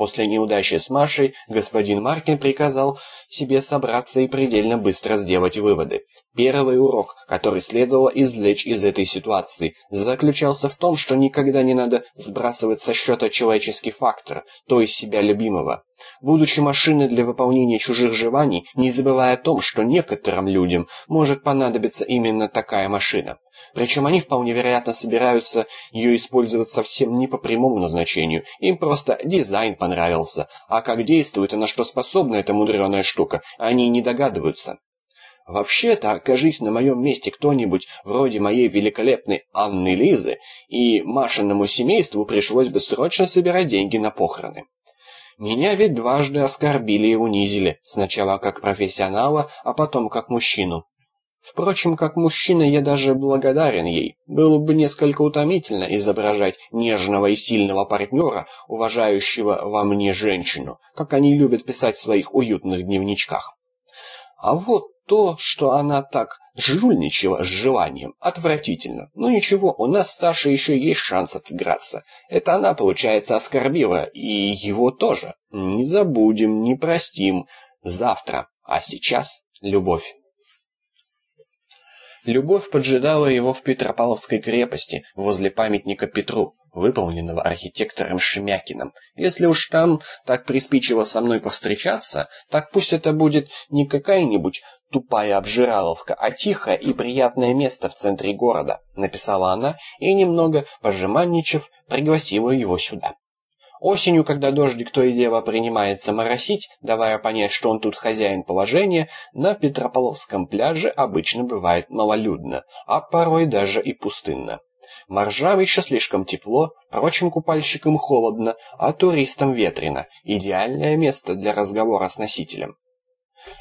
После неудачи с Машей господин Маркин приказал себе собраться и предельно быстро сделать выводы. Первый урок, который следовало извлечь из этой ситуации, заключался в том, что никогда не надо сбрасывать со счета человеческий фактор, то есть себя любимого. Будучи машиной для выполнения чужих желаний, не забывая о том, что некоторым людям может понадобиться именно такая машина. Причем они вполне вероятно собираются ее использовать совсем не по прямому назначению. Им просто дизайн понравился. А как действует и на что способна эта мудреная штука, они не догадываются. Вообще-то, окажись на моем месте кто-нибудь вроде моей великолепной Анны Лизы, и Машиному семейству пришлось бы срочно собирать деньги на похороны. Меня ведь дважды оскорбили и унизили, сначала как профессионала, а потом как мужчину. Впрочем, как мужчина я даже благодарен ей. Было бы несколько утомительно изображать нежного и сильного партнера, уважающего во мне женщину, как они любят писать в своих уютных дневничках. А вот то, что она так жульничала с желанием, отвратительно. Но ну ничего, у нас с Сашей еще есть шанс отыграться. Это она, получается, оскорбила, и его тоже. Не забудем, не простим. Завтра. А сейчас любовь. Любовь поджидала его в Петропавловской крепости, возле памятника Петру, выполненного архитектором Шемякиным. Если уж там так приспичило со мной повстречаться, так пусть это будет не какая-нибудь тупая обжираловка, а тихое и приятное место в центре города, написала она и немного пожеманничав пригласила его сюда. Осенью, когда дождик то и дело принимается моросить, давая понять, что он тут хозяин положения, на Петропавловском пляже обычно бывает малолюдно, а порой даже и пустынно. Моржам еще слишком тепло, прочим купальщикам холодно, а туристам ветрено. Идеальное место для разговора с носителем.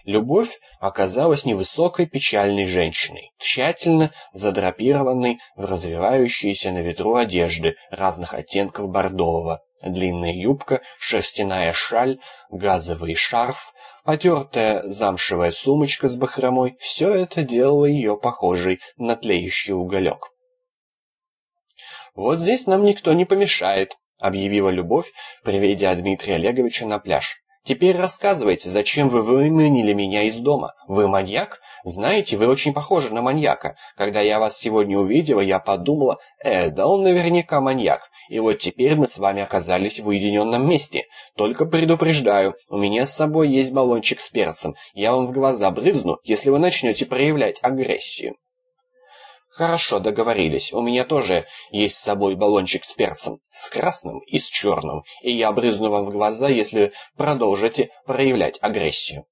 Любовь оказалась невысокой печальной женщиной, тщательно задрапированной в развивающиеся на ветру одежды разных оттенков бордового, Длинная юбка, шерстяная шаль, газовый шарф, потертая замшевая сумочка с бахромой — все это делало ее похожей на тлеющий уголек. «Вот здесь нам никто не помешает», — объявила Любовь, приведя Дмитрия Олеговича на пляж. Теперь рассказывайте, зачем вы выманили меня из дома? Вы маньяк? Знаете, вы очень похожи на маньяка. Когда я вас сегодня увидела, я подумала, э, да он наверняка маньяк. И вот теперь мы с вами оказались в уединенном месте. Только предупреждаю, у меня с собой есть баллончик с перцем. Я вам в глаза брызну, если вы начнете проявлять агрессию. Хорошо, договорились. У меня тоже есть с собой баллончик с перцем, с красным и с черным, и я брызну вам в глаза, если продолжите проявлять агрессию.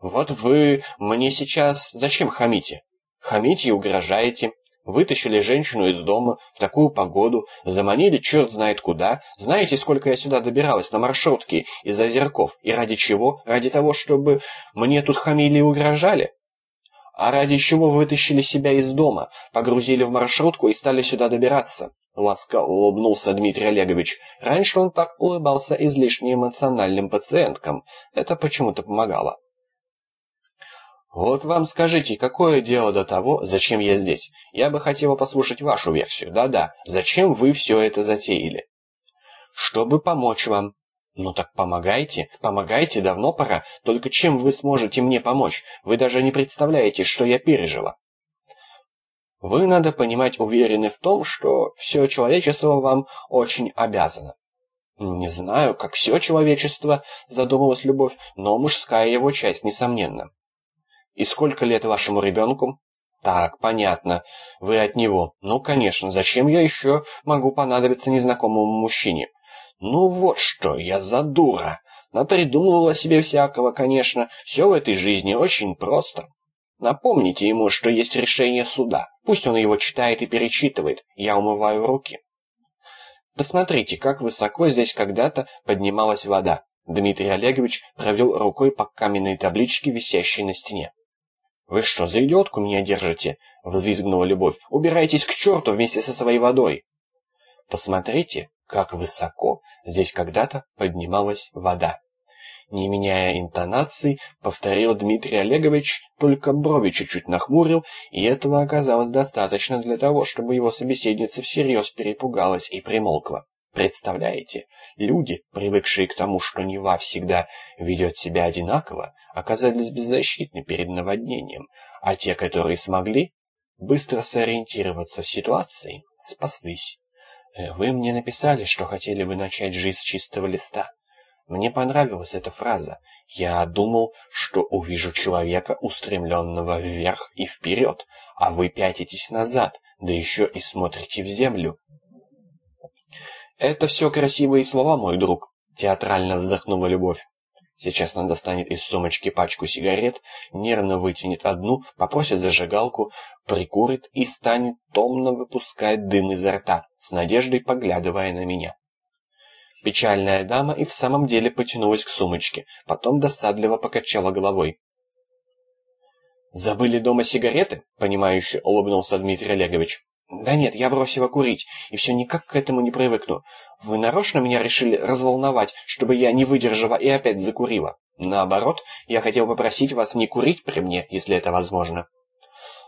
Вот вы мне сейчас зачем хамите? Хамите и угрожаете. Вытащили женщину из дома в такую погоду, заманили черт знает куда. Знаете, сколько я сюда добиралась на маршрутке из Озерков? И ради чего? Ради того, чтобы мне тут хамили и угрожали? А ради чего вытащили себя из дома, погрузили в маршрутку и стали сюда добираться? Ласково улыбнулся Дмитрий Олегович. Раньше он так улыбался излишне эмоциональным пациенткам. Это почему-то помогало. Вот вам скажите, какое дело до того, зачем я здесь? Я бы хотела послушать вашу версию. Да-да, зачем вы все это затеяли? Чтобы помочь вам, «Ну так помогайте, помогайте, давно пора. Только чем вы сможете мне помочь? Вы даже не представляете, что я пережила». Вы, надо понимать, уверены в том, что все человечество вам очень обязано. «Не знаю, как все человечество», — задумалась Любовь, «но мужская его часть, несомненно». «И сколько лет вашему ребенку?» «Так, понятно. Вы от него. Ну, конечно, зачем я еще могу понадобиться незнакомому мужчине? Ну вот что я за дура. Напридумывала себе всякого, конечно. Все в этой жизни очень просто. Напомните ему, что есть решение суда. Пусть он его читает и перечитывает. Я умываю руки. Посмотрите, как высоко здесь когда-то поднималась вода. Дмитрий Олегович провел рукой по каменной табличке, висящей на стене. «Вы что, за идиотку меня держите?» — взвизгнула Любовь. «Убирайтесь к черту вместе со своей водой!» «Посмотрите, как высоко здесь когда-то поднималась вода. Не меняя интонаций, повторил Дмитрий Олегович, только брови чуть-чуть нахмурил, и этого оказалось достаточно для того, чтобы его собеседница всерьез перепугалась и примолкла. Представляете, люди, привыкшие к тому, что Нева всегда ведет себя одинаково, оказались беззащитны перед наводнением, а те, которые смогли быстро сориентироваться в ситуации, спаслись. Вы мне написали, что хотели бы начать жизнь с чистого листа. Мне понравилась эта фраза. Я думал, что увижу человека, устремленного вверх и вперед, а вы пятитесь назад, да еще и смотрите в землю. «Это все красивые слова, мой друг», — театрально вздохнула Любовь. Сейчас она достанет из сумочки пачку сигарет, нервно вытянет одну, попросит зажигалку, прикурит и станет томно выпускать дым изо рта, с надеждой поглядывая на меня. Печальная дама и в самом деле потянулась к сумочке, потом досадливо покачала головой. «Забыли дома сигареты?» — понимающе улыбнулся Дмитрий Олегович. «Да нет, я бросила курить, и все никак к этому не привыкну. Вы нарочно меня решили разволновать, чтобы я не выдержала и опять закурила? Наоборот, я хотел попросить вас не курить при мне, если это возможно».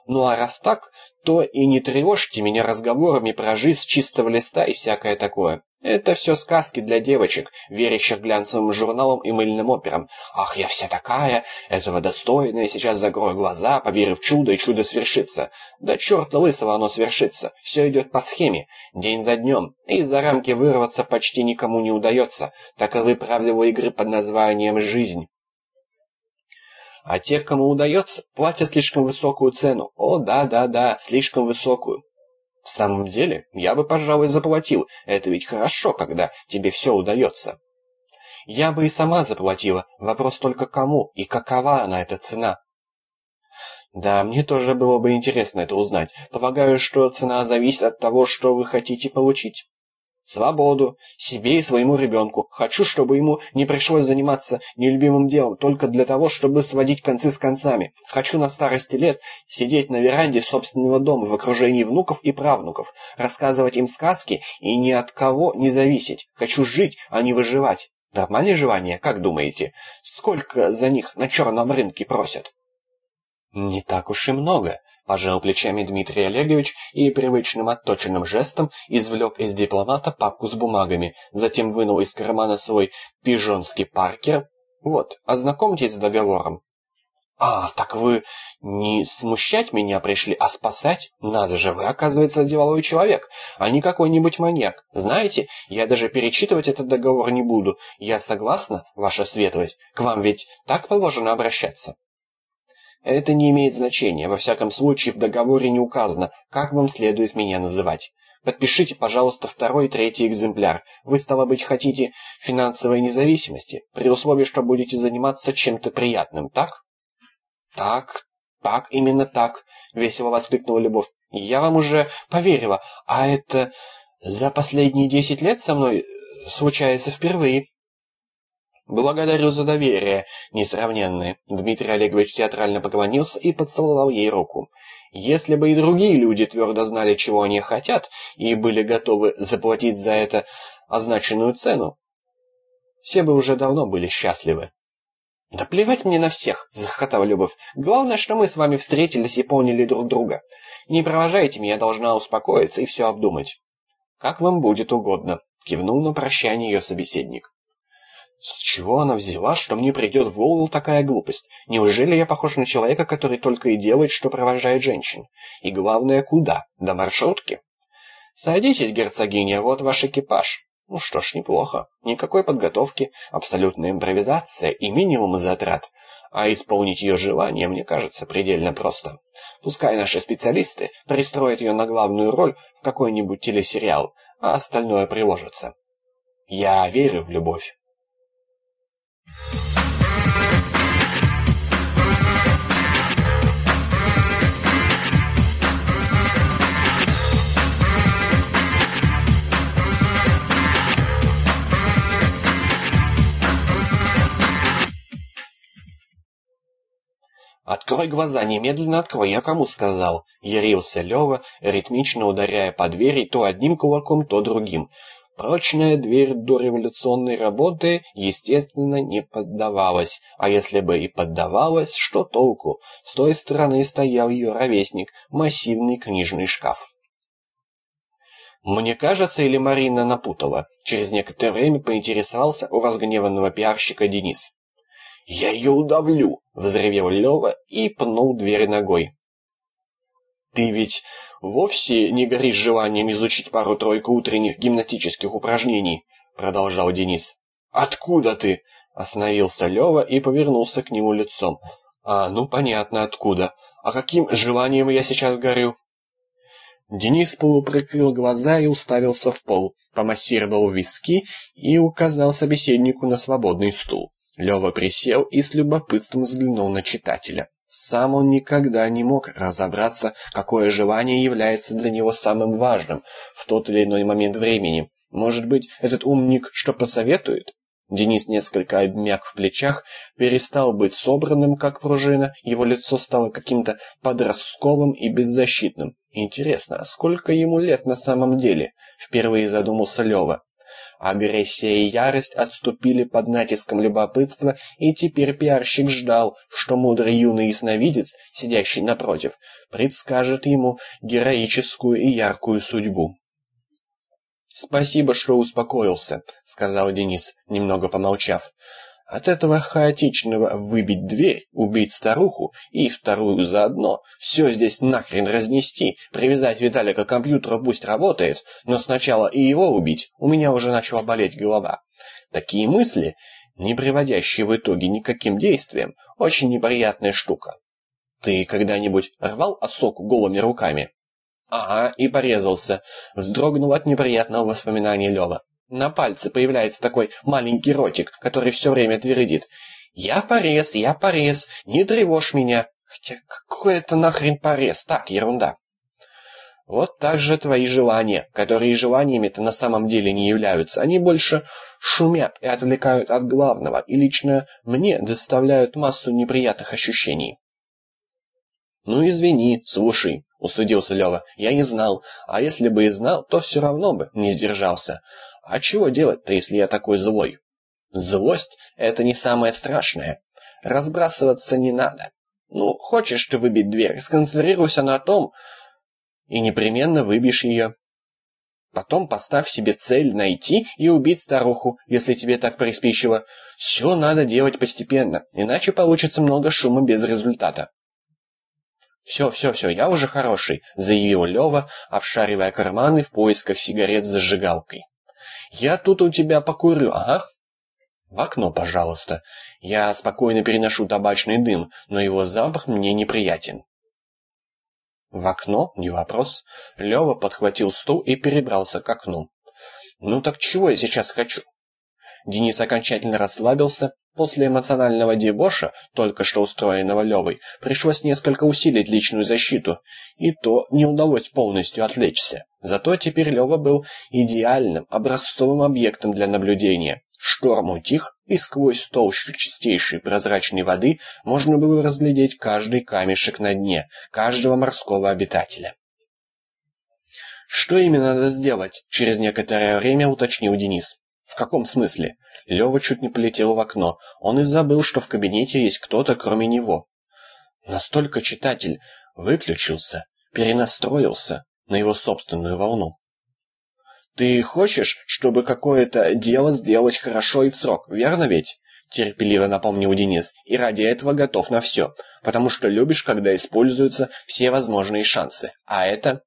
«Ну а раз так, то и не тревожьте меня разговорами про жизнь с чистого листа и всякое такое. Это все сказки для девочек, верящих глянцевым журналам и мыльным операм. Ах, я вся такая, этого достойная, сейчас закрою глаза, поверю в чудо, и чудо свершится. Да черт лысого оно свершится, все идет по схеме, день за днем, и за рамки вырваться почти никому не удается. Таковы правила игры под названием «Жизнь». А те, кому удается, платят слишком высокую цену. О, да-да-да, слишком высокую. В самом деле, я бы, пожалуй, заплатил. Это ведь хорошо, когда тебе все удается. Я бы и сама заплатила. Вопрос только кому и какова она, эта цена. Да, мне тоже было бы интересно это узнать. Полагаю, что цена зависит от того, что вы хотите получить. Свободу. Себе и своему ребенку. Хочу, чтобы ему не пришлось заниматься нелюбимым делом только для того, чтобы сводить концы с концами. Хочу на старости лет сидеть на веранде собственного дома в окружении внуков и правнуков, рассказывать им сказки и ни от кого не зависеть. Хочу жить, а не выживать. Нормальное желание, как думаете? Сколько за них на черном рынке просят? Не так уж и много. Пожал плечами Дмитрий Олегович и привычным отточенным жестом извлек из дипломата папку с бумагами, затем вынул из кармана свой пижонский паркер. «Вот, ознакомьтесь с договором». «А, так вы не смущать меня пришли, а спасать? Надо же, вы, оказывается, деловой человек, а не какой-нибудь маньяк. Знаете, я даже перечитывать этот договор не буду. Я согласна, ваша светлость, к вам ведь так положено обращаться?» Это не имеет значения, во всяком случае в договоре не указано, как вам следует меня называть. Подпишите, пожалуйста, второй и третий экземпляр. Вы, стало быть, хотите финансовой независимости, при условии, что будете заниматься чем-то приятным, так? Так, так, именно так, весело воскликнула Любовь. Я вам уже поверила, а это за последние десять лет со мной случается впервые. «Благодарю за доверие, несравненное». Дмитрий Олегович театрально поклонился и поцеловал ей руку. «Если бы и другие люди твердо знали, чего они хотят, и были готовы заплатить за это означенную цену, все бы уже давно были счастливы». «Да плевать мне на всех!» — захохотала Любовь. «Главное, что мы с вами встретились и поняли друг друга. Не провожайте меня, должна успокоиться и все обдумать». «Как вам будет угодно», — кивнул на прощание ее собеседник. С чего она взяла, что мне придет в голову такая глупость? Неужели я похож на человека, который только и делает, что провожает женщин? И главное, куда? До маршрутки? Садитесь, герцогиня, вот ваш экипаж. Ну что ж, неплохо. Никакой подготовки, абсолютная импровизация и минимум затрат. А исполнить ее желание, мне кажется, предельно просто. Пускай наши специалисты пристроят ее на главную роль в какой-нибудь телесериал, а остальное приложится. Я верю в любовь. «Открой глаза, немедленно открой, я кому сказал?» Ярился Лёва, ритмично ударяя по двери то одним кулаком, то другим. Прочная дверь до революционной работы, естественно, не поддавалась, а если бы и поддавалась, что толку? С той стороны стоял ее ровесник, массивный книжный шкаф. Мне кажется, или Марина напутала. Через некоторое время поинтересовался у разгневанного пиарщика Денис. «Я ее удавлю!» — взревел Лева и пнул дверь ногой. «Ты ведь вовсе не горишь желанием изучить пару-тройку утренних гимнастических упражнений?» — продолжал Денис. «Откуда ты?» — остановился Лева и повернулся к нему лицом. «А, ну понятно, откуда. А каким желанием я сейчас горю?» Денис полуприкрыл глаза и уставился в пол, помассировал виски и указал собеседнику на свободный стул. Лёва присел и с любопытством взглянул на читателя. Сам он никогда не мог разобраться, какое желание является для него самым важным в тот или иной момент времени. Может быть, этот умник что посоветует? Денис несколько обмяк в плечах, перестал быть собранным, как пружина, его лицо стало каким-то подростковым и беззащитным. Интересно, а сколько ему лет на самом деле? Впервые задумался Лева. Агрессия и ярость отступили под натиском любопытства, и теперь пиарщик ждал, что мудрый юный ясновидец, сидящий напротив, предскажет ему героическую и яркую судьбу. «Спасибо, что успокоился», — сказал Денис, немного помолчав. От этого хаотичного выбить дверь, убить старуху и вторую заодно, все здесь нахрен разнести, привязать Виталика к компьютеру пусть работает, но сначала и его убить, у меня уже начала болеть голова. Такие мысли, не приводящие в итоге никаким действиям, очень неприятная штука. Ты когда-нибудь рвал осоку голыми руками? Ага, и порезался. Вздрогнул от неприятного воспоминания Лёва. На пальце появляется такой маленький ротик, который все время твердит. «Я порез, я порез, не тревожь меня». Хотя какой это нахрен порез? Так, ерунда. Вот так же твои желания, которые желаниями-то на самом деле не являются. Они больше шумят и отвлекают от главного, и лично мне доставляют массу неприятных ощущений. «Ну извини, слушай», — устыдился Лёва, — «я не знал, а если бы и знал, то все равно бы не сдержался. А чего делать-то, если я такой злой? Злость — это не самое страшное. Разбрасываться не надо. Ну, хочешь ты выбить дверь, сконцентрируйся на том, и непременно выбьешь ее. Потом поставь себе цель найти и убить старуху, если тебе так приспичило. Все надо делать постепенно, иначе получится много шума без результата. «Все, все, все, я уже хороший», — заявил Лева, обшаривая карманы в поисках сигарет с зажигалкой. Я тут у тебя покурю, ага. В окно, пожалуйста. Я спокойно переношу табачный дым, но его запах мне неприятен. В окно? Не вопрос. Лева подхватил стул и перебрался к окну. Ну так чего я сейчас хочу? Денис окончательно расслабился. После эмоционального дебоша, только что устроенного Левой, пришлось несколько усилить личную защиту, и то не удалось полностью отвлечься. Зато теперь Лева был идеальным, образцовым объектом для наблюдения. Шторм утих, и сквозь толщу чистейшей прозрачной воды можно было разглядеть каждый камешек на дне, каждого морского обитателя. «Что именно надо сделать?» – через некоторое время уточнил Денис. «В каком смысле?» Лёва чуть не полетел в окно. Он и забыл, что в кабинете есть кто-то, кроме него. Настолько читатель выключился, перенастроился на его собственную волну. «Ты хочешь, чтобы какое-то дело сделать хорошо и в срок, верно ведь?» Терпеливо напомнил Денис, и ради этого готов на все, потому что любишь, когда используются все возможные шансы. А это?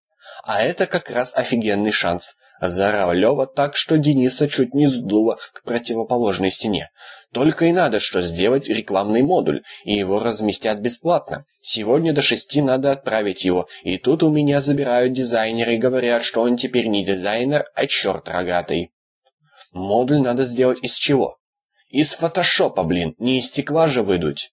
А это как раз офигенный шанс. Заорал Лёва так, что Дениса чуть не сдуло к противоположной стене. Только и надо что сделать рекламный модуль, и его разместят бесплатно. Сегодня до шести надо отправить его, и тут у меня забирают дизайнеры и говорят, что он теперь не дизайнер, а черт рогатый. Модуль надо сделать из чего? Из фотошопа, блин, не из стекла же выдуть.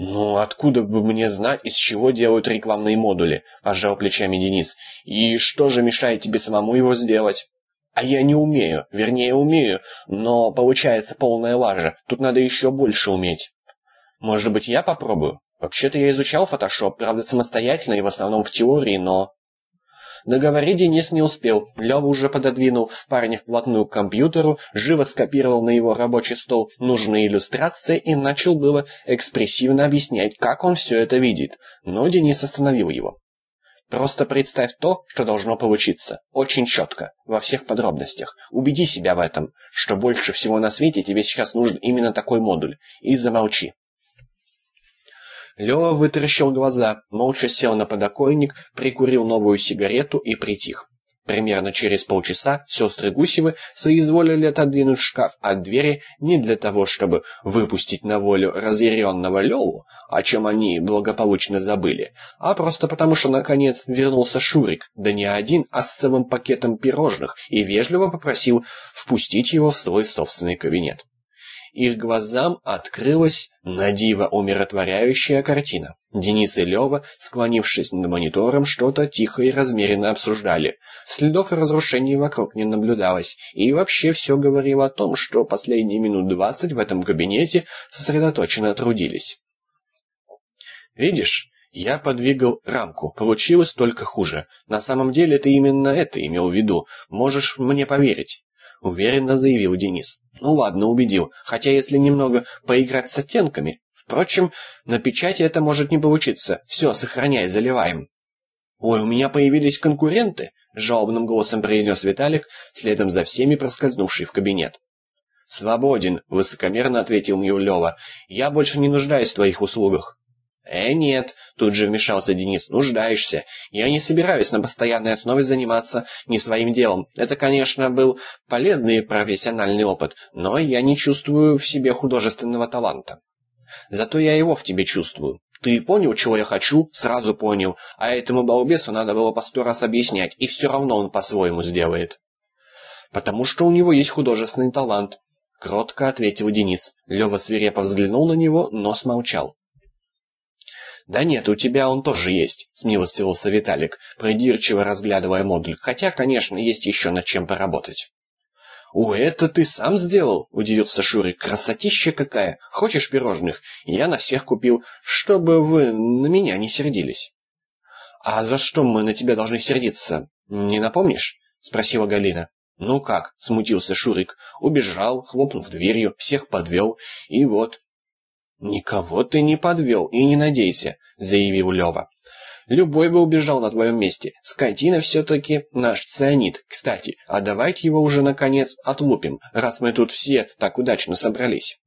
«Ну, откуда бы мне знать, из чего делают рекламные модули?» – пожал плечами Денис. «И что же мешает тебе самому его сделать?» «А я не умею. Вернее, умею, но получается полная лажа. Тут надо еще больше уметь». «Может быть, я попробую?» «Вообще-то я изучал фотошоп, правда, самостоятельно и в основном в теории, но...» Договорить Денис не успел. Лёва уже пододвинул парня вплотную к компьютеру, живо скопировал на его рабочий стол нужные иллюстрации и начал было экспрессивно объяснять, как он все это видит. Но Денис остановил его. Просто представь то, что должно получиться. Очень четко, во всех подробностях. Убеди себя в этом, что больше всего на свете тебе сейчас нужен именно такой модуль. И замолчи. Лёва вытаращил глаза, молча сел на подоконник, прикурил новую сигарету и притих. Примерно через полчаса сестры Гусевы соизволили отодвинуть шкаф от двери не для того, чтобы выпустить на волю разъяренного Леву, о чем они благополучно забыли, а просто потому, что наконец вернулся Шурик, да не один, а с целым пакетом пирожных, и вежливо попросил впустить его в свой собственный кабинет их глазам открылась надиво умиротворяющая картина. Денис и Лёва, склонившись над монитором, что-то тихо и размеренно обсуждали. Следов разрушений вокруг не наблюдалось, и вообще все говорило о том, что последние минут двадцать в этом кабинете сосредоточенно трудились. «Видишь?» Я подвигал рамку. Получилось только хуже. На самом деле ты именно это имел в виду. Можешь мне поверить. — уверенно заявил Денис. «Ну ладно, убедил. Хотя если немного поиграть с оттенками... Впрочем, на печати это может не получиться. Все, сохраняй, заливаем». «Ой, у меня появились конкуренты!» — жалобным голосом произнес Виталик, следом за всеми проскользнувший в кабинет. «Свободен», — высокомерно ответил Мюллёва. «Я больше не нуждаюсь в твоих услугах». «Э, нет», — тут же вмешался Денис, — «нуждаешься. Я не собираюсь на постоянной основе заниматься не своим делом. Это, конечно, был полезный профессиональный опыт, но я не чувствую в себе художественного таланта. Зато я его в тебе чувствую. Ты понял, чего я хочу? Сразу понял. А этому балбесу надо было по сто раз объяснять, и все равно он по-своему сделает». «Потому что у него есть художественный талант», — кротко ответил Денис. Лева свирепо взглянул на него, но смолчал. «Да нет, у тебя он тоже есть», — смилостивился Виталик, придирчиво разглядывая модуль. «Хотя, конечно, есть еще над чем поработать». «О, это ты сам сделал?» — удивился Шурик. «Красотища какая! Хочешь пирожных? Я на всех купил, чтобы вы на меня не сердились». «А за что мы на тебя должны сердиться? Не напомнишь?» — спросила Галина. «Ну как?» — смутился Шурик. «Убежал, хлопнув дверью, всех подвел, и вот, «Никого ты не подвел, и не надейся», — заявил Лева. «Любой бы убежал на твоем месте. Скотина все-таки наш цианид. Кстати, а давайте его уже, наконец, отлупим, раз мы тут все так удачно собрались».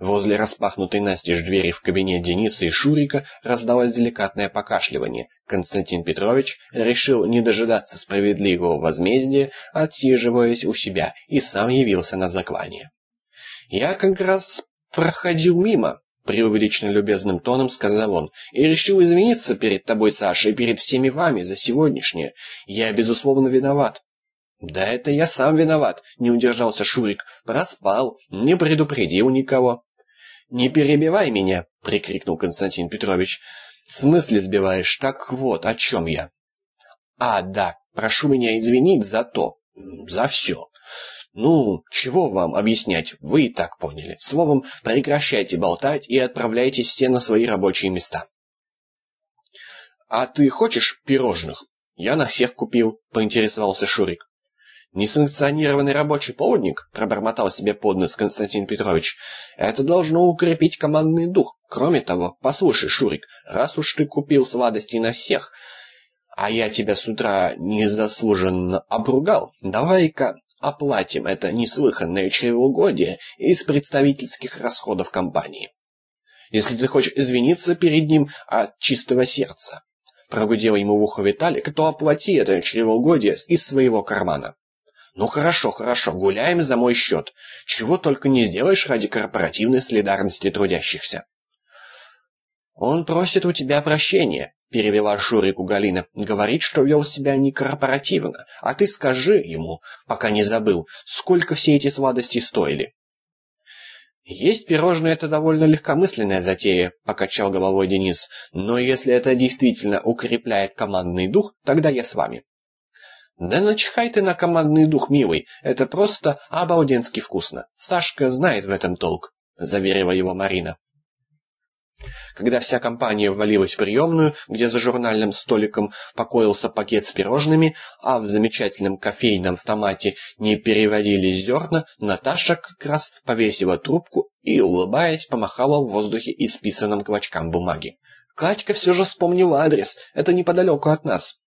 Возле распахнутой настежь двери в кабинет Дениса и Шурика раздалось деликатное покашливание. Константин Петрович решил не дожидаться справедливого возмездия, отсиживаясь у себя, и сам явился на заклание. «Я как раз проходил мимо», — преувеличенно любезным тоном сказал он, «и решил извиниться перед тобой, Саша, и перед всеми вами за сегодняшнее. Я, безусловно, виноват». «Да это я сам виноват», — не удержался Шурик. «Проспал, не предупредил никого». «Не перебивай меня», — прикрикнул Константин Петрович. «В смысле сбиваешь? Так вот, о чем я». «А, да, прошу меня извинить за то, за все. «Ну, чего вам объяснять, вы и так поняли. Словом, прекращайте болтать и отправляйтесь все на свои рабочие места». «А ты хочешь пирожных?» «Я на всех купил», — поинтересовался Шурик. «Несанкционированный рабочий полдник?» — пробормотал себе под нос Константин Петрович. «Это должно укрепить командный дух. Кроме того, послушай, Шурик, раз уж ты купил сладости на всех, а я тебя с утра незаслуженно обругал, давай-ка Оплатим это неслыханное чревоугодие из представительских расходов компании. Если ты хочешь извиниться перед ним от чистого сердца, прогудел ему в ухо Виталик, то оплати это чревоугодие из своего кармана. Ну хорошо, хорошо, гуляем за мой счет. Чего только не сделаешь ради корпоративной солидарности трудящихся. Он просит у тебя прощения, перевела Шурику Галина. Говорит, что вел себя некорпоративно. А ты скажи ему, пока не забыл, сколько все эти сладости стоили. «Есть пирожные — это довольно легкомысленная затея», — покачал головой Денис. «Но если это действительно укрепляет командный дух, тогда я с вами». «Да начихай ты на командный дух, милый. Это просто обалденски вкусно. Сашка знает в этом толк», — заверила его Марина. Когда вся компания ввалилась в приемную, где за журнальным столиком покоился пакет с пирожными, а в замечательном кофейном автомате не переводились зерна, Наташа как раз повесила трубку и, улыбаясь, помахала в воздухе исписанным клочкам бумаги. Катька все же вспомнила адрес. Это неподалеку от нас.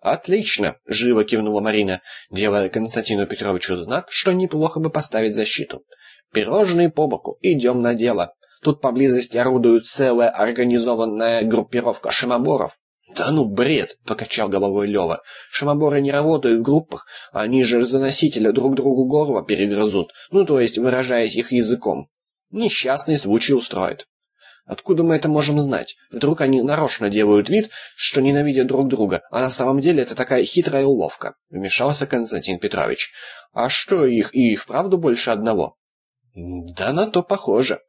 «Отлично!» — живо кивнула Марина, делая Константину Петровичу знак, что неплохо бы поставить защиту. «Пирожные по боку, идем на дело. Тут поблизости орудует целая организованная группировка шимоборов». «Да ну, бред!» — покачал головой Лева. «Шимоборы не работают в группах, они же за носителя друг другу горло перегрызут, ну, то есть, выражаясь их языком. Несчастный случай устроит». Откуда мы это можем знать? Вдруг они нарочно делают вид, что ненавидят друг друга, а на самом деле это такая хитрая уловка, вмешался Константин Петрович. А что их и вправду больше одного? Да на то похоже,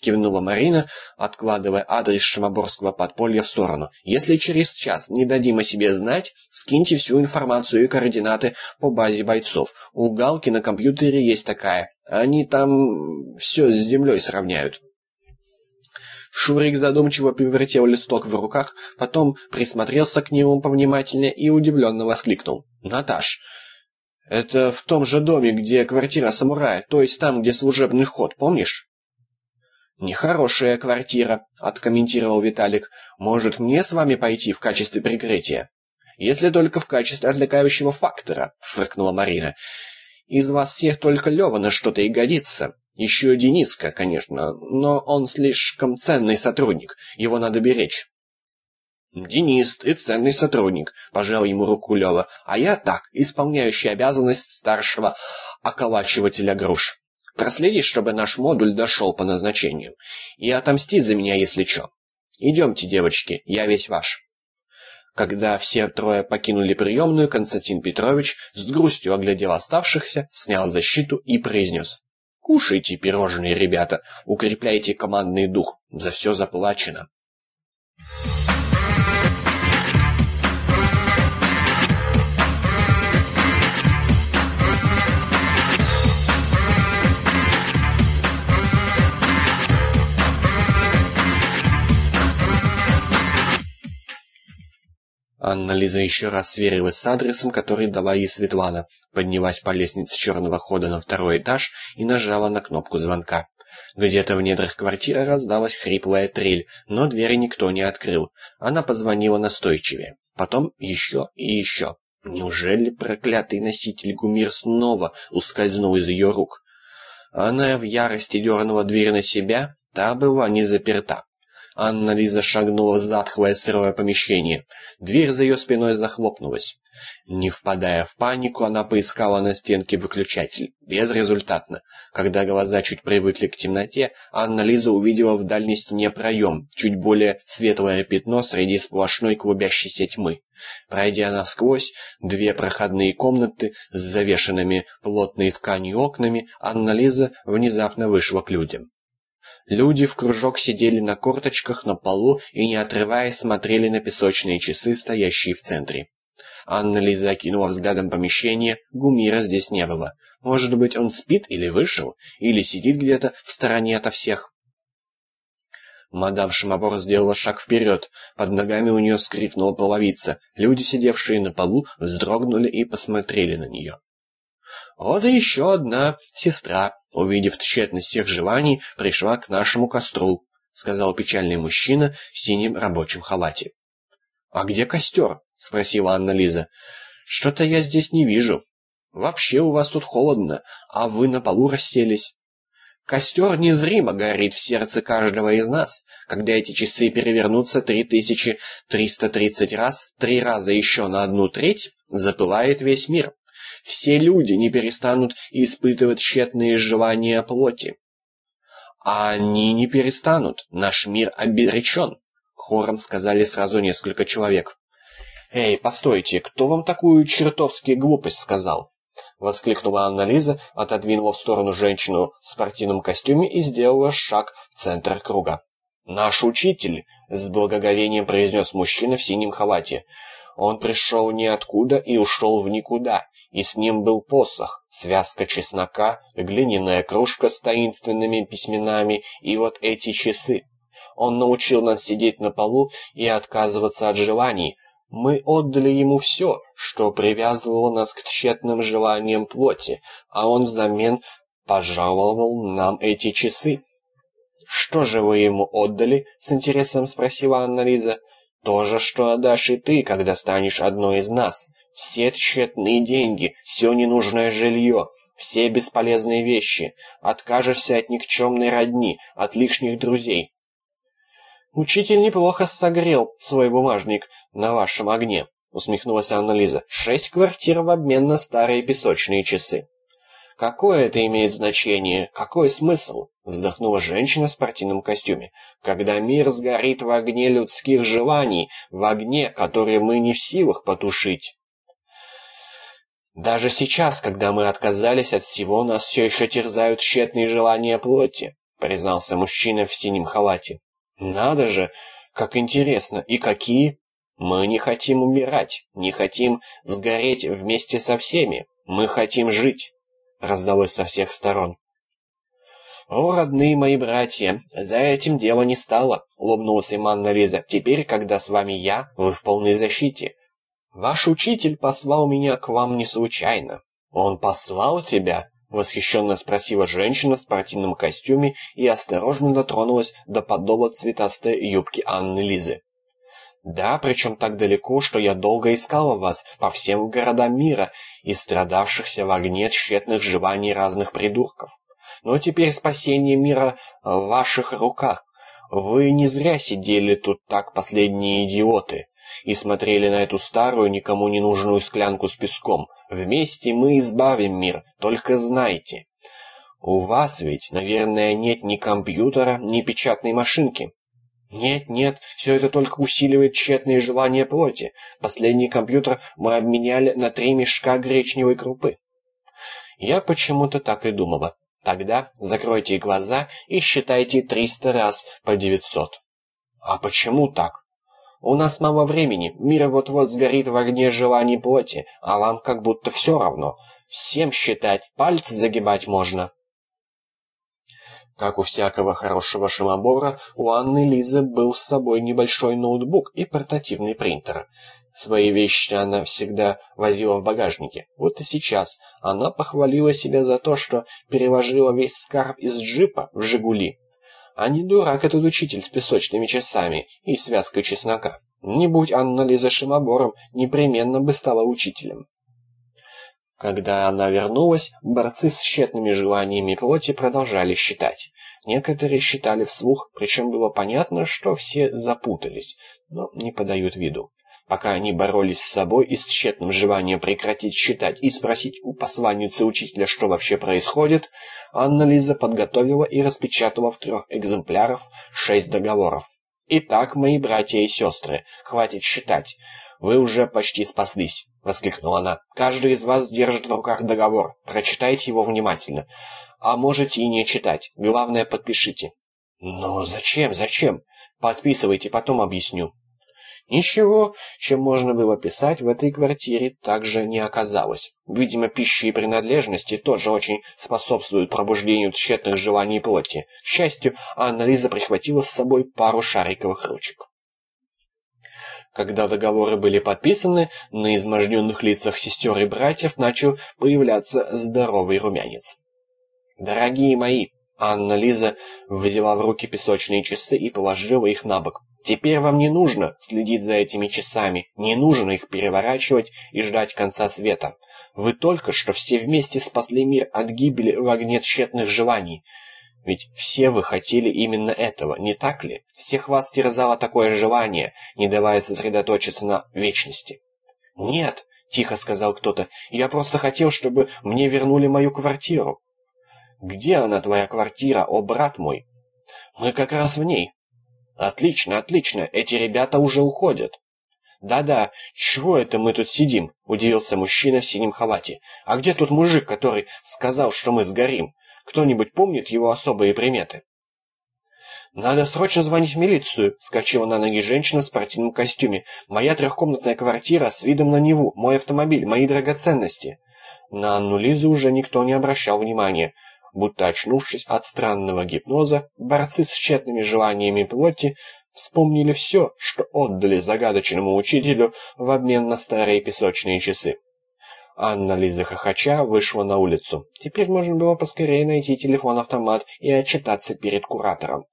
кивнула Марина, откладывая адрес Шимоборского подполья в сторону. Если через час не дадим о себе знать, скиньте всю информацию и координаты по базе бойцов. У Галки на компьютере есть такая. Они там все с землей сравняют. Шурик задумчиво повертел листок в руках, потом присмотрелся к нему повнимательнее и удивленно воскликнул. «Наташ, это в том же доме, где квартира самурая, то есть там, где служебный вход, помнишь?» «Нехорошая квартира», — откомментировал Виталик. «Может, мне с вами пойти в качестве прикрытия?» «Если только в качестве отвлекающего фактора», — фыркнула Марина. «Из вас всех только Лёва на что-то и годится. Еще Дениска, конечно, но он слишком ценный сотрудник, его надо беречь. «Денис, ты ценный сотрудник», — пожал ему руку Лёва, «а я так, исполняющий обязанность старшего околачивателя груш. Проследи, чтобы наш модуль дошел по назначению, и отомсти за меня, если чё. Идемте, девочки, я весь ваш». Когда все трое покинули приемную, Константин Петрович с грустью оглядел оставшихся, снял защиту и произнес. Кушайте пирожные, ребята, укрепляйте командный дух. За все заплачено. Анна-Лиза еще раз сверилась с адресом, который дала ей Светлана, поднялась по лестнице черного хода на второй этаж и нажала на кнопку звонка. Где-то в недрах квартиры раздалась хриплая трель, но двери никто не открыл. Она позвонила настойчивее. Потом еще и еще. Неужели проклятый носитель Гумир снова ускользнул из ее рук? Она в ярости дернула дверь на себя, та была не заперта. Анна-Лиза шагнула в затхлое сырое помещение. Дверь за ее спиной захлопнулась. Не впадая в панику, она поискала на стенке выключатель. Безрезультатно. Когда глаза чуть привыкли к темноте, Анна-Лиза увидела в дальней стене проем, чуть более светлое пятно среди сплошной клубящейся тьмы. Пройдя насквозь две проходные комнаты с завешенными плотной тканью окнами, Анна-Лиза внезапно вышла к людям. Люди в кружок сидели на корточках на полу и, не отрываясь, смотрели на песочные часы, стоящие в центре. Анна-Лиза окинула взглядом помещение, Гумира здесь не было. Может быть, он спит или вышел, или сидит где-то в стороне ото всех. Мадам Шимобор сделала шаг вперед. Под ногами у нее скрипнула половица. Люди, сидевшие на полу, вздрогнули и посмотрели на нее. Вот и еще одна сестра, увидев тщетность всех желаний, пришла к нашему костру, сказал печальный мужчина в синем рабочем халате. А где костер? спросила Анна-Лиза. Что-то я здесь не вижу. Вообще у вас тут холодно, а вы на полу расселись. Костер незримо горит в сердце каждого из нас. Когда эти часы перевернутся 3330 раз, три раза еще на одну треть, запылает весь мир. Все люди не перестанут испытывать тщетные желания плоти. Они не перестанут, наш мир обречен, хором сказали сразу несколько человек. «Эй, постойте, кто вам такую чертовски глупость сказал?» Воскликнула Анна-Лиза, отодвинула в сторону женщину в спортивном костюме и сделала шаг в центр круга. «Наш учитель!» — с благоговением произнес мужчина в синем халате. «Он пришел ниоткуда и ушел в никуда и с ним был посох, связка чеснока, глиняная кружка с таинственными письменами и вот эти часы. Он научил нас сидеть на полу и отказываться от желаний. Мы отдали ему все, что привязывало нас к тщетным желаниям плоти, а он взамен пожаловал нам эти часы. что же вы ему отдали?» — с интересом спросила Анна-Лиза. «То же, что отдашь и ты, когда станешь одной из нас. Все тщетные деньги, все ненужное жилье, все бесполезные вещи. Откажешься от никчемной родни, от лишних друзей. Учитель неплохо согрел свой бумажник на вашем огне, усмехнулась Анна-Лиза. Шесть квартир в обмен на старые песочные часы. Какое это имеет значение? Какой смысл? Вздохнула женщина в спортивном костюме. Когда мир сгорит в огне людских желаний, в огне, который мы не в силах потушить. Даже сейчас, когда мы отказались от всего, нас все еще терзают тщетные желания плоти, признался мужчина в синем халате. Надо же, как интересно, и какие? Мы не хотим умирать, не хотим сгореть вместе со всеми, мы хотим жить, раздалось со всех сторон. «О, родные мои братья, за этим дело не стало», — улыбнулась Иманна Лиза. «Теперь, когда с вами я, вы в полной защите. Ваш учитель послал меня к вам не случайно. Он послал тебя? Восхищенно спросила женщина в спортивном костюме и осторожно дотронулась до подола цветастой юбки Анны Лизы. Да, причем так далеко, что я долго искала вас по всем городам мира и страдавшихся в огне тщетных желаний разных придурков. Но теперь спасение мира в ваших руках. Вы не зря сидели тут так, последние идиоты и смотрели на эту старую, никому не нужную склянку с песком. Вместе мы избавим мир, только знайте. У вас ведь, наверное, нет ни компьютера, ни печатной машинки. Нет, нет, все это только усиливает тщетные желания плоти. Последний компьютер мы обменяли на три мешка гречневой крупы. Я почему-то так и думала. Тогда закройте глаза и считайте 300 раз по 900. А почему так? У нас мало времени, мир вот-вот сгорит в огне желаний плоти, а вам как будто все равно. Всем считать, пальцы загибать можно. Как у всякого хорошего шимобора, у Анны Лизы был с собой небольшой ноутбук и портативный принтер. Свои вещи она всегда возила в багажнике. Вот и сейчас она похвалила себя за то, что переложила весь скарб из джипа в «Жигули». А не дурак этот учитель с песочными часами и связкой чеснока. Не будь Анна Лиза Шимобором, непременно бы стала учителем. Когда она вернулась, борцы с тщетными желаниями плоти продолжали считать. Некоторые считали вслух, причем было понятно, что все запутались, но не подают виду. Пока они боролись с собой и с тщетным желанием прекратить считать и спросить у посланницы учителя, что вообще происходит, Анна-Лиза подготовила и распечатала в трех экземплярах шесть договоров. «Итак, мои братья и сестры, хватит считать. Вы уже почти спаслись», — воскликнула она. «Каждый из вас держит в руках договор. Прочитайте его внимательно. А можете и не читать. Главное, подпишите». «Но зачем, зачем? Подписывайте, потом объясню». Ничего, чем можно было писать, в этой квартире также не оказалось. Видимо, пища и принадлежности тоже очень способствуют пробуждению тщетных желаний плоти. К счастью, Анна Лиза прихватила с собой пару шариковых ручек. Когда договоры были подписаны, на изможденных лицах сестер и братьев начал появляться здоровый румянец. «Дорогие мои!» Анна Лиза взяла в руки песочные часы и положила их на бок. Теперь вам не нужно следить за этими часами, не нужно их переворачивать и ждать конца света. Вы только что все вместе спасли мир от гибели в огне тщетных желаний. Ведь все вы хотели именно этого, не так ли? Всех вас терзало такое желание, не давая сосредоточиться на вечности. «Нет», — тихо сказал кто-то, — «я просто хотел, чтобы мне вернули мою квартиру». «Где она, твоя квартира, о брат мой?» «Мы как раз в ней», «Отлично, отлично, эти ребята уже уходят». «Да-да, чего это мы тут сидим?» – удивился мужчина в синем халате. «А где тот мужик, который сказал, что мы сгорим? Кто-нибудь помнит его особые приметы?» «Надо срочно звонить в милицию», — вскочила на ноги женщина в спортивном костюме. «Моя трехкомнатная квартира с видом на Неву, мой автомобиль, мои драгоценности». На Анну Лизу уже никто не обращал внимания. Будто очнувшись от странного гипноза, борцы с тщетными желаниями плоти вспомнили все, что отдали загадочному учителю в обмен на старые песочные часы. Анна Лиза хохоча вышла на улицу. Теперь можно было поскорее найти телефон-автомат и отчитаться перед куратором.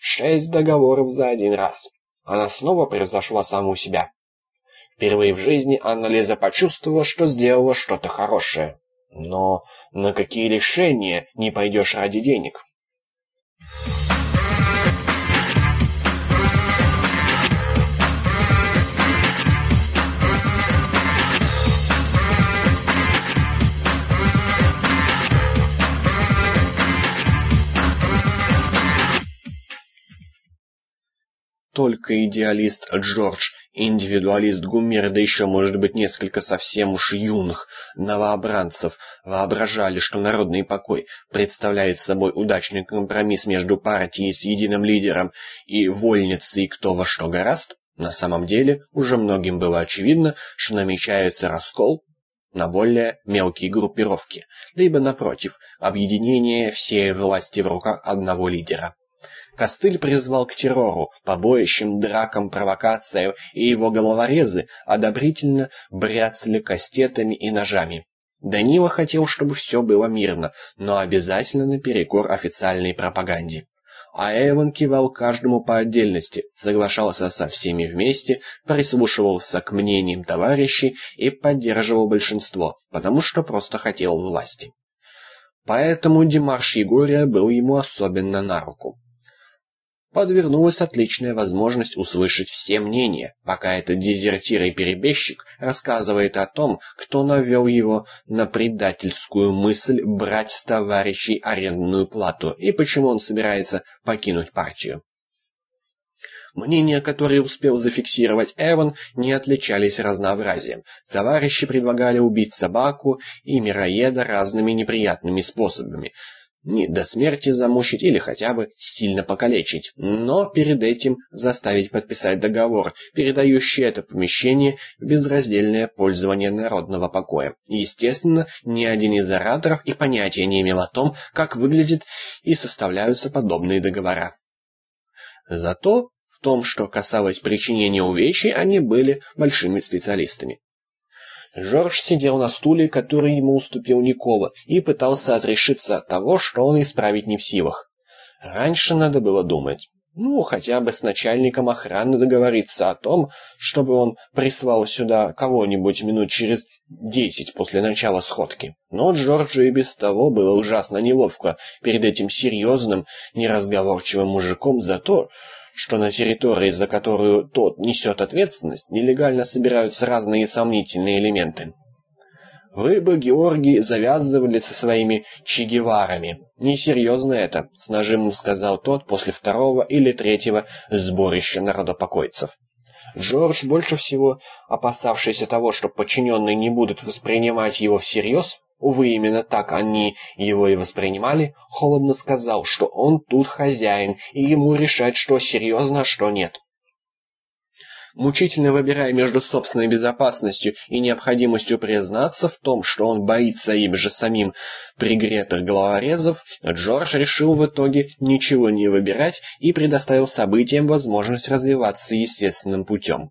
Шесть договоров за один раз. Она снова превзошла саму себя. Впервые в жизни Анна Лиза почувствовала, что сделала что-то хорошее. Но на какие решения не пойдешь ради денег? Только идеалист Джордж, индивидуалист Гумер, да еще, может быть, несколько совсем уж юных новообранцев воображали, что народный покой представляет собой удачный компромисс между партией с единым лидером и вольницей кто во что гораст, на самом деле уже многим было очевидно, что намечается раскол на более мелкие группировки, либо, напротив, объединение всей власти в руках одного лидера. Костыль призвал к террору, побоищам, дракам, провокациям, и его головорезы одобрительно бряцали кастетами и ножами. Данила хотел, чтобы все было мирно, но обязательно наперекор официальной пропаганде. А Эван кивал каждому по отдельности, соглашался со всеми вместе, прислушивался к мнениям товарищей и поддерживал большинство, потому что просто хотел власти. Поэтому Демарш Егория был ему особенно на руку подвернулась отличная возможность услышать все мнения, пока этот дезертир и перебежчик рассказывает о том, кто навел его на предательскую мысль брать с товарищей арендную плату и почему он собирается покинуть партию. Мнения, которые успел зафиксировать Эван, не отличались разнообразием. Товарищи предлагали убить собаку и мироеда разными неприятными способами – не до смерти замучить или хотя бы сильно покалечить, но перед этим заставить подписать договор, передающий это помещение в безраздельное пользование народного покоя. Естественно, ни один из ораторов и понятия не имел о том, как выглядят и составляются подобные договора. Зато в том, что касалось причинения увечий, они были большими специалистами. Жорж сидел на стуле, который ему уступил Никола, и пытался отрешиться от того, что он исправить не в силах. Раньше надо было думать. Ну, хотя бы с начальником охраны договориться о том, чтобы он прислал сюда кого-нибудь минут через десять после начала сходки. Но Джорджу и без того было ужасно неловко перед этим серьезным, неразговорчивым мужиком за то, что на территории, за которую тот несет ответственность, нелегально собираются разные сомнительные элементы. Вы бы, Георгий, завязывали со своими чегеварами. Несерьезно это, с нажимом сказал тот после второго или третьего сборища народопокойцев. Джордж, больше всего опасавшийся того, что подчиненные не будут воспринимать его всерьез, увы, именно так они его и воспринимали, холодно сказал, что он тут хозяин, и ему решать, что серьезно, а что нет. Мучительно выбирая между собственной безопасностью и необходимостью признаться в том, что он боится им же самим пригретых головорезов, Джордж решил в итоге ничего не выбирать и предоставил событиям возможность развиваться естественным путем.